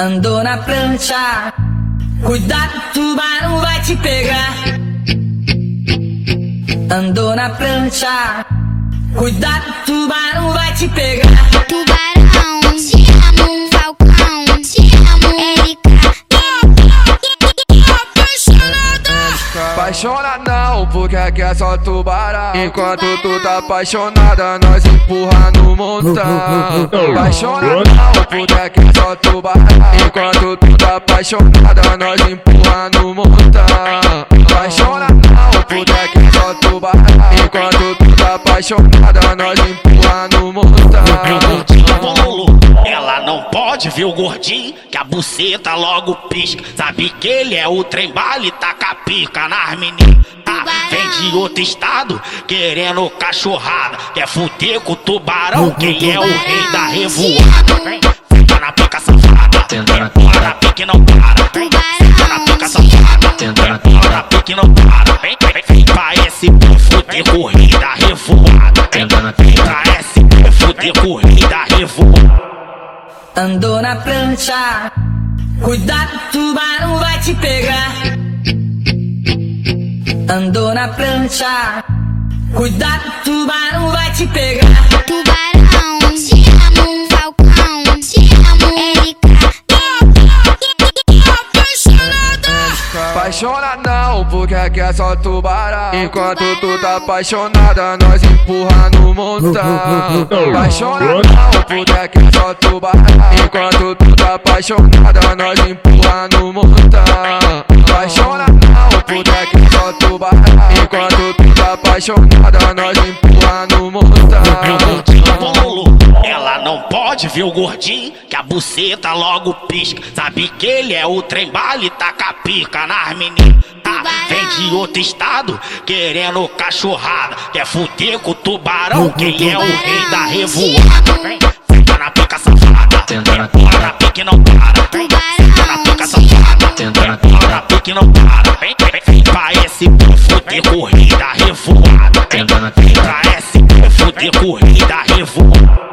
Andou na prancha, cuidado, tubarão vai te pegar. Andou na prancha, cuidado, tubarão vai te pegar. Tubarão, Apaixona não, porque aqui é só tubarão. Enquanto tu tá apaixonada, nós empurra no montão. Apaixona não, porque aqui é só tubarão. Enquanto tu tá apaixonada, nós empurra no montão. Apaixona não, porque aqui é só tubarão Enquanto tu tá apaixonada, nós empurra no montão ela não pode ver o gordinho, que a buceta logo pisca. Sabe que ele é o trem bala e taca pica nas meninas. Ah, vem de outro estado, querendo cachorrada. Quer fuder com o tubarão, quem é o rei da revoada. Vem, fica na pica safada. Bola na pique não para. Pique não para. Vem, vem, vem pra esse fuder corrida revoada. Vem pra esse fuder corrida revoada. Andou na prancha, cuidado, tubarão vai te pegar. Andou na prancha, cuidado, tubarão vai te pegar. Tubarão, Apaixona não, porque aqui é só tubarão. Enquanto tu tá apaixonada, nós empurra no montão. Apaixona não, porque aqui é só tubarão. Enquanto tu tá apaixonada, nós empurra no montão. Apaixona não, porque aqui é só tubarão. Enquanto tu tá apaixonada, nós empurra no montão não pode ver o gordinho, que a buceta logo pisca. Sabe que ele é o trem bala e taca pica nas meninas. Ah, vem de outro estado, querendo cachorrada. Quer fuder com o tubarão, quem é o rei da revoada. Vem, fica na pica safada. Bola na pique não para. Vem, na pica safada. Bola na pique não para. Vem, vem, vem pra esse fuder corrida revoada. Vem pra esse fuder corrida revoada.